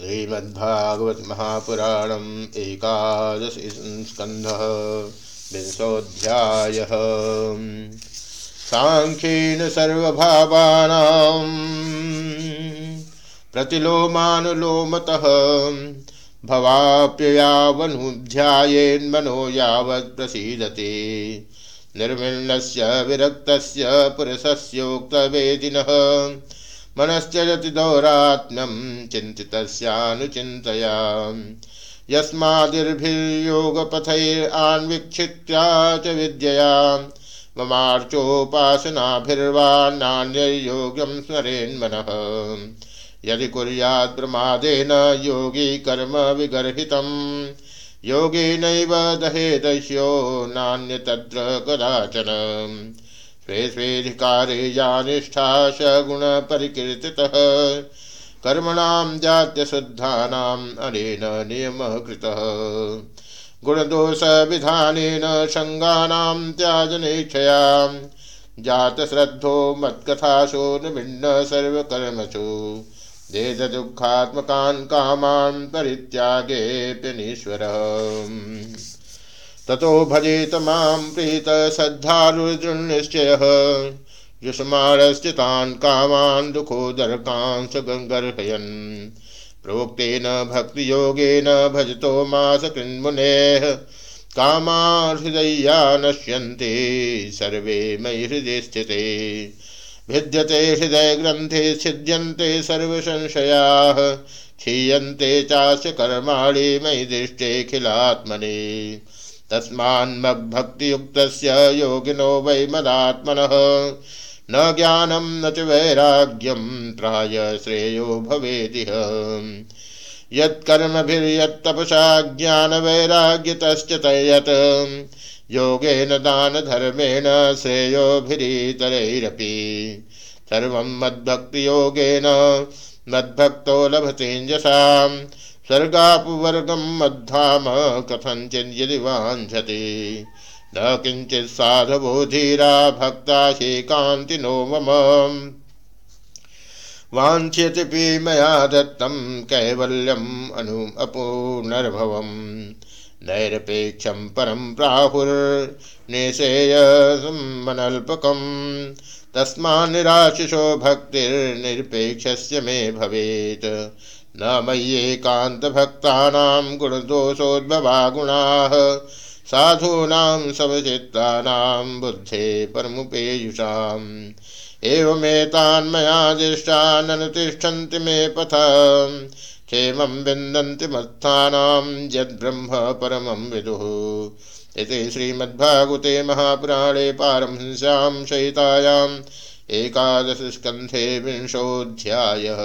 श्रीमद्भागवत महापुराण एकादश स्कंध विंशोध्याय सांख्येन सर्वभावानां प्रतिलोमानुलोमतः भवाप्ययावनुध्यायेन्मनो यावत् प्रसीदते। निर्विण्णस्य विरक्तस्य पुरुषस्योक्तवेदिनः मनश्चरति दौरात्म्यं चिन्तितस्यानुचिन्तया यस्मादिर्भिर्योगपथैरान्वीक्षित्या च विद्यया ममार्चोपासनाभिर्वा नान्यर्योग्यं स्मरेन्मनः यदि कुर्यात् प्रमादेन योगी कर्म विगर्हितं योगेनैव दहेदस्यो नान्य तत्र कदाचन। स्वे स्वेधिकारे या निष्ठा सगुणपरिकीर्तितः कर्मणां जात्यशुद्धानाम् अनेन नियमः कृतः गुणदोषविधानेन सङ्गानां त्याजनेच्छया जातश्रद्धो मत्कथासु निमिन्न सर्वकर्मसु। देदुःखात्मकान् कामान् परित्यागेऽप्यनीश्वरः। ततो भजेत माँ प्रीत श्रद्धारुदृनिश्चयः युष्मारश्चितान् कामान् दुःखोदरकांश गर्हयन् प्रोक्तेन भक्तियोगेन भजतो मास कृन्मुनेः। कामाहृदय्या नश्यन्ते, सर्वे मयि हृदय स्थिते। भिद्यते हृदयग्रन्थे छिद्यन्ते सर्वसंशयाः। क्षीयन्ते चास्य कर्माणि मयि दृष्टेऽखिलात्मने तस्मान्मग्भक्तियुक्तस्य योगिनो वै मदात्मनः। न ज्ञानं, न च वैराग्यं प्राय श्रेयो भवेदिह। यत्कर्मभिर्यत्तपसा ज्ञानवैराग्यतश्च तयत्। योगेन दानधर्मेण श्रेयोभिरीतरैरपि सर्वं मद्भक्तियोगेन मद्भक्तो लभतेञ्जसाम् स्वर्गापुवर्गम मध्धाम कथंचिन यदि वांछति न किंचित साधवो धीरा, भक्ता शेकांति नो मम। वाञ्छ्यतिपि मया दत्तं कैवल्यम् अनु अपूर्णर्भवम्। नैरपेक्षं परं प्राहुर्निषेयमनल्पकम् तस्मान्निराशिषो भक्तिर्निरपेक्षस्य मे भवेत्। न मय्येकान्तभक्तानां गुणदोषोद्भवा गुणाः साधूनां समचित्तानां बुद्धे परमुपेयुषाम् एवमेतान्मया दृष्टाननुतिष्ठन्ति मे पथ, क्षेमं विन्दन्ति मत्थानां यद्ब्रह्म परमं विदुः। इति श्रीमद्भागवते महापुराणे पारमहंस्यां सहितायाम् एकादशस्कन्धे विंशोऽध्यायः।